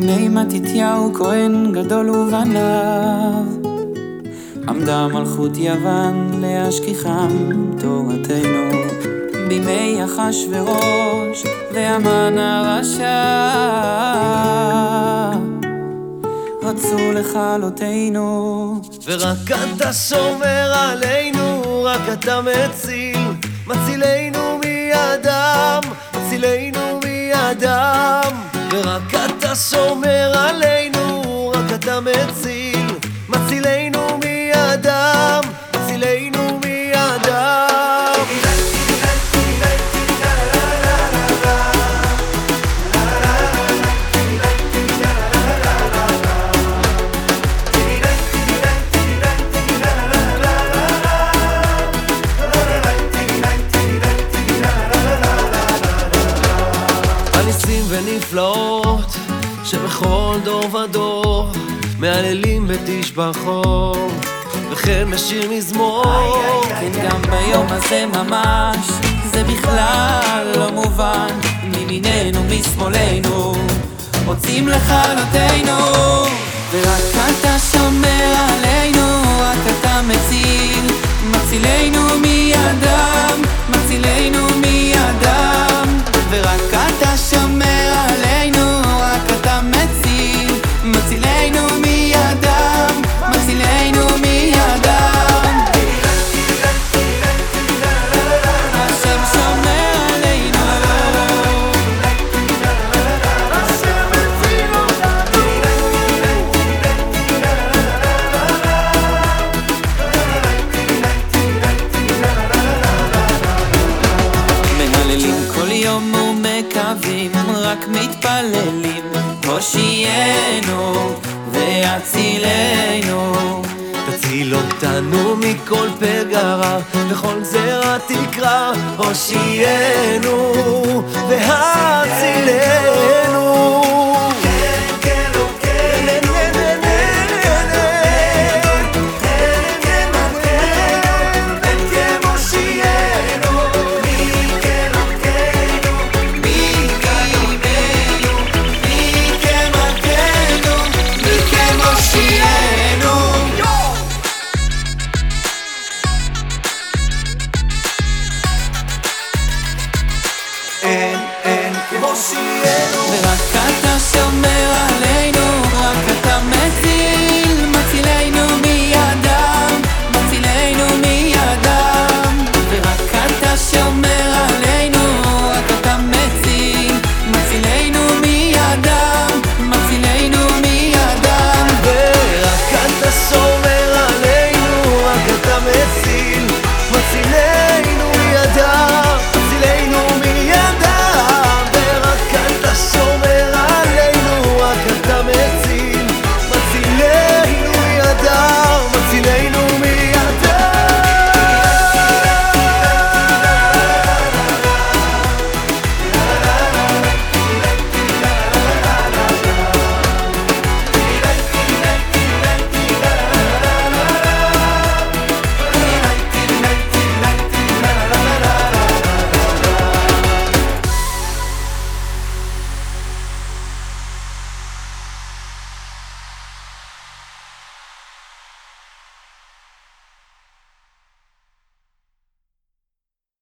בימי מתתיהו כהן גדול ובניו. עמדה מלכות יוון להשכיחם תורתנו. בימי אחשורוש והמן הרשע. רצו לכלותנו ורק אתה שומר עלינו, רק אתה מציל. מצילנו מידם, מצילנו מידם. ורק אתה שומר עלינו, רק אתה מציל. מצילנו מידם, מצילנו מידם על ניסים ונפלאות שבכל דור ודור מהללים בתשבחות וכן בשיר מזמור. כן, גם ביום הזה ממש זה בכלל לא מובן. מימיננו, משמאלנו רוצים לכלותנו ורק אתה שומר עלינו, רק אתה מציל. מצילנו מידם, רק מתפללים, הושיענו והצילנו. תציל אותנו מכל פגרה וכל גזירה תקרא הושיענו והצילנו cielo.